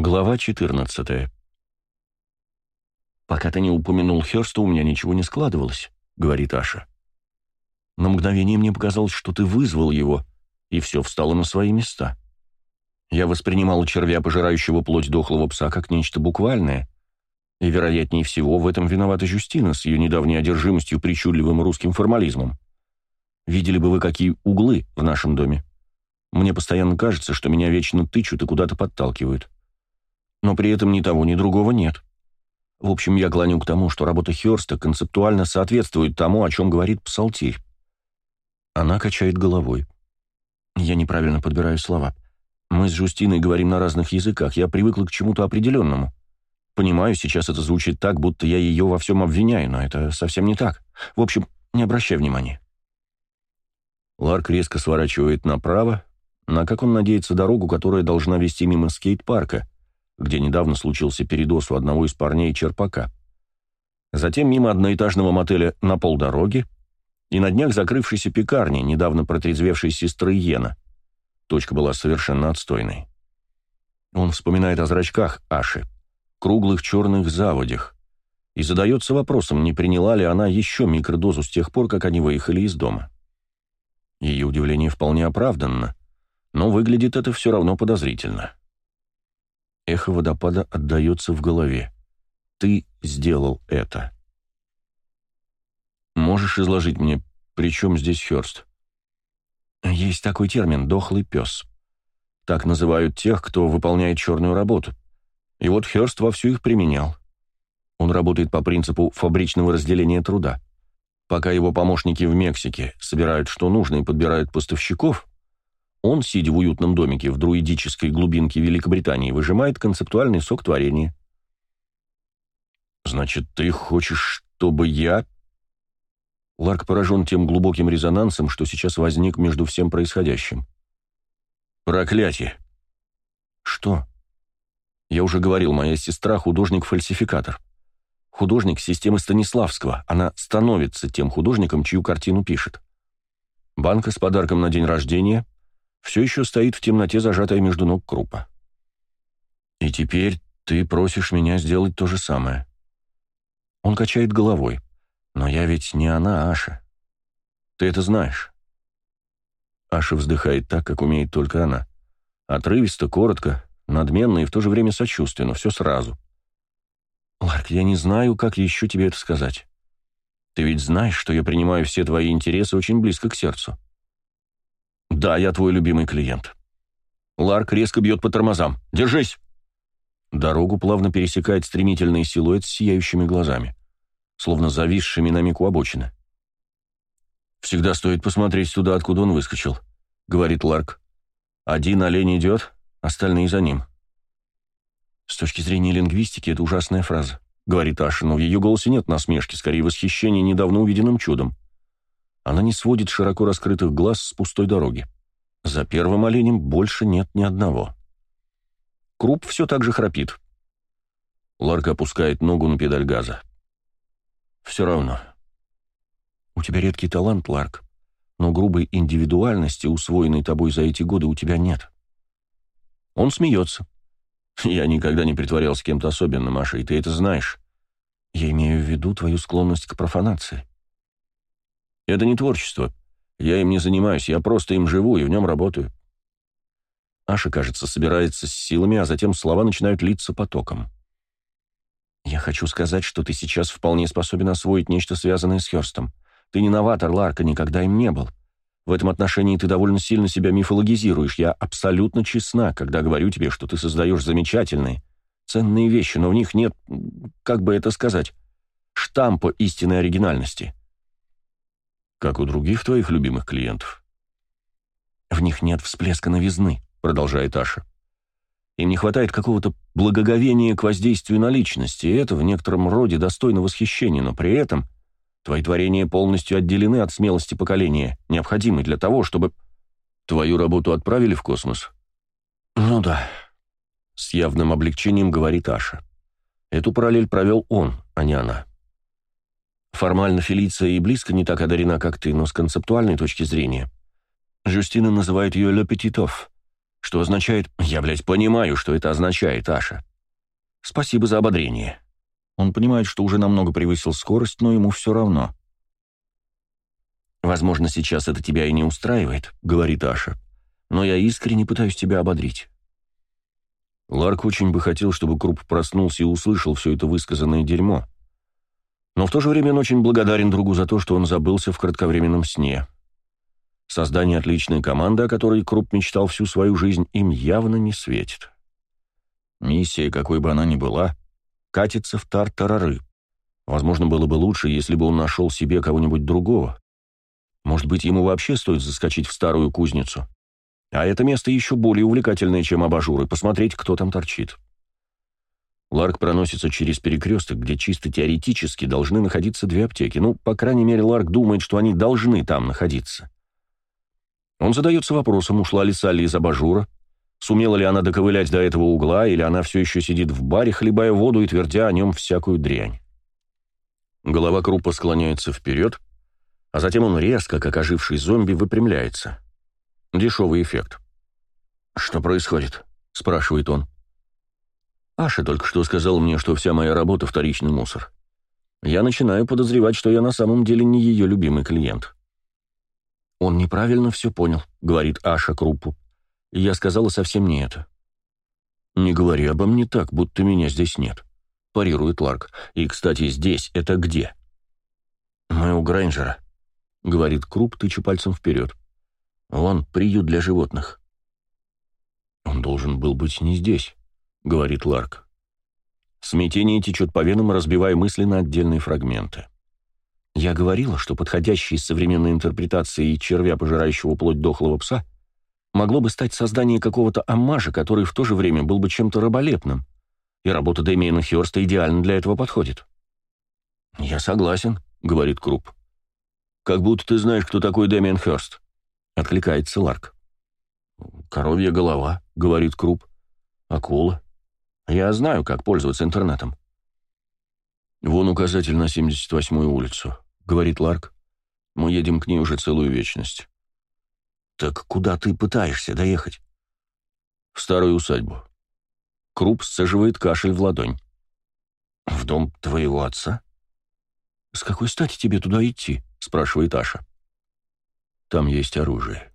Глава 14 «Пока ты не упомянул Хёрста, у меня ничего не складывалось», — говорит Аша. «На мгновение мне показалось, что ты вызвал его, и все встало на свои места. Я воспринимал червя, пожирающего плоть дохлого пса, как нечто буквальное, и, вероятнее всего, в этом виновата Жюстина с ее недавней одержимостью причудливым русским формализмом. Видели бы вы, какие углы в нашем доме. Мне постоянно кажется, что меня вечно тычут и куда-то подталкивают» но при этом ни того, ни другого нет. В общем, я клоню к тому, что работа Хёрста концептуально соответствует тому, о чем говорит Псалтирь. Она качает головой. Я неправильно подбираю слова. Мы с Жустиной говорим на разных языках, я привыкла к чему-то определенному. Понимаю, сейчас это звучит так, будто я ее во всем обвиняю, но это совсем не так. В общем, не обращай внимания. Ларк резко сворачивает направо, на, как он надеется, дорогу, которая должна вести мимо скейт-парка, где недавно случился передоз у одного из парней Черпака. Затем мимо одноэтажного мотеля на полдороги и на днях закрывшейся пекарни, недавно протрезвевшей сестры Йена. Точка была совершенно отстойной. Он вспоминает о зрачках Аши, круглых черных заводях, и задается вопросом, не приняла ли она еще микродозу с тех пор, как они выехали из дома. Ее удивление вполне оправданно, но выглядит это все равно подозрительно. Эхо водопада отдается в голове. «Ты сделал это». «Можешь изложить мне, при чем здесь Хёрст?» «Есть такой термин — дохлый пес. Так называют тех, кто выполняет черную работу. И вот Хёрст вовсю их применял. Он работает по принципу фабричного разделения труда. Пока его помощники в Мексике собирают что нужно и подбирают поставщиков, он, сидя в уютном домике в друидической глубинке Великобритании, выжимает концептуальный сок творения. «Значит, ты хочешь, чтобы я...» Ларк поражен тем глубоким резонансом, что сейчас возник между всем происходящим. «Проклятие!» «Что?» «Я уже говорил, моя сестра — художник-фальсификатор. Художник системы Станиславского. Она становится тем художником, чью картину пишет. Банка с подарком на день рождения — все еще стоит в темноте, зажатая между ног крупа. «И теперь ты просишь меня сделать то же самое». Он качает головой. «Но я ведь не она, Аша. Ты это знаешь». Аша вздыхает так, как умеет только она. Отрывисто, коротко, надменно и в то же время сочувственно, все сразу. «Ларк, я не знаю, как еще тебе это сказать. Ты ведь знаешь, что я принимаю все твои интересы очень близко к сердцу. «Да, я твой любимый клиент». Ларк резко бьет по тормозам. «Держись!» Дорогу плавно пересекает стремительный силуэт с сияющими глазами, словно зависшими на миг у обочины. «Всегда стоит посмотреть туда, откуда он выскочил», — говорит Ларк. «Один олень идет, остальные за ним». «С точки зрения лингвистики это ужасная фраза», — говорит Аша, но в ее голосе нет насмешки, скорее восхищения недавно увиденным чудом. Она не сводит широко раскрытых глаз с пустой дороги. За первым оленем больше нет ни одного. Круп все так же храпит. Ларк опускает ногу на педаль газа. «Все равно. У тебя редкий талант, Ларк, но грубой индивидуальности, усвоенной тобой за эти годы, у тебя нет». Он смеется. «Я никогда не притворялся кем-то особенным, Маша, и ты это знаешь. Я имею в виду твою склонность к профанации. Это не творчество. Я им не занимаюсь, я просто им живу и в нем работаю. Аша, кажется, собирается с силами, а затем слова начинают литься потоком. «Я хочу сказать, что ты сейчас вполне способен освоить нечто связанное с Хёрстом. Ты не новатор, Ларка, никогда им не был. В этом отношении ты довольно сильно себя мифологизируешь. Я абсолютно честна, когда говорю тебе, что ты создаешь замечательные, ценные вещи, но в них нет, как бы это сказать, штампа истинной оригинальности как у других твоих любимых клиентов. В них нет всплеска новизны, продолжает Аша. Им не хватает какого-то благоговения к воздействию на личности, и это в некотором роде достойно восхищения, но при этом твои творения полностью отделены от смелости поколения, необходимой для того, чтобы... Твою работу отправили в космос? Ну да. С явным облегчением говорит Аша. Эту параллель провел он, а не она. Формально Фелиция и близко не так одарена, как ты, но с концептуальной точки зрения. Жюстина называет ее «Ле Петитов», Что означает... Я, блядь, понимаю, что это означает, Аша. Спасибо за ободрение. Он понимает, что уже намного превысил скорость, но ему все равно. «Возможно, сейчас это тебя и не устраивает», — говорит Аша. «Но я искренне пытаюсь тебя ободрить». Ларк очень бы хотел, чтобы Круп проснулся и услышал все это высказанное дерьмо. Но в то же время он очень благодарен другу за то, что он забылся в кратковременном сне. Создание отличной команды, о которой Круп мечтал всю свою жизнь, им явно не светит. Миссия, какой бы она ни была, катится в тар-тарары. Возможно, было бы лучше, если бы он нашел себе кого-нибудь другого. Может быть, ему вообще стоит заскочить в старую кузницу. А это место еще более увлекательное, чем абажуры, посмотреть, кто там торчит. Ларк проносится через перекресток, где чисто теоретически должны находиться две аптеки. Ну, по крайней мере, Ларк думает, что они должны там находиться. Он задается вопросом, ушла ли Салли из абажура, сумела ли она доковылять до этого угла, или она все еще сидит в баре, хлебая воду и твердя о нем всякую дрянь. Голова Крупа склоняется вперед, а затем он резко, как оживший зомби, выпрямляется. Дешевый эффект. «Что происходит?» — спрашивает он. Аша только что сказал мне, что вся моя работа — вторичный мусор. Я начинаю подозревать, что я на самом деле не ее любимый клиент. «Он неправильно все понял», — говорит Аша Круппу. Я сказала совсем не это. «Не говори обо мне так, будто меня здесь нет», — парирует Ларк. «И, кстати, здесь это где?» «Мы у Грейнджера», — говорит Круп, тыча пальцем вперед. «Вон, приют для животных». «Он должен был быть не здесь», — говорит Ларк. Смятение течет по венам, разбивая мысли на отдельные фрагменты. Я говорила, что подходящей современной интерпретацией червя, пожирающего плоть дохлого пса, могло бы стать создание какого-то аммажа, который в то же время был бы чем-то раболепным, и работа Дэмиена Хёрста идеально для этого подходит. «Я согласен», — говорит Круп. «Как будто ты знаешь, кто такой Дэмиен Хёрст», — откликается Ларк. «Коровья голова», — говорит Круп. «Акула. Я знаю, как пользоваться интернетом». «Вон указатель на 78-ю улицу», — говорит Ларк. «Мы едем к ней уже целую вечность». «Так куда ты пытаешься доехать?» «В старую усадьбу». Круп сцеживает кашель в ладонь. «В дом твоего отца?» «С какой стати тебе туда идти?» — спрашивает Аша. «Там есть оружие».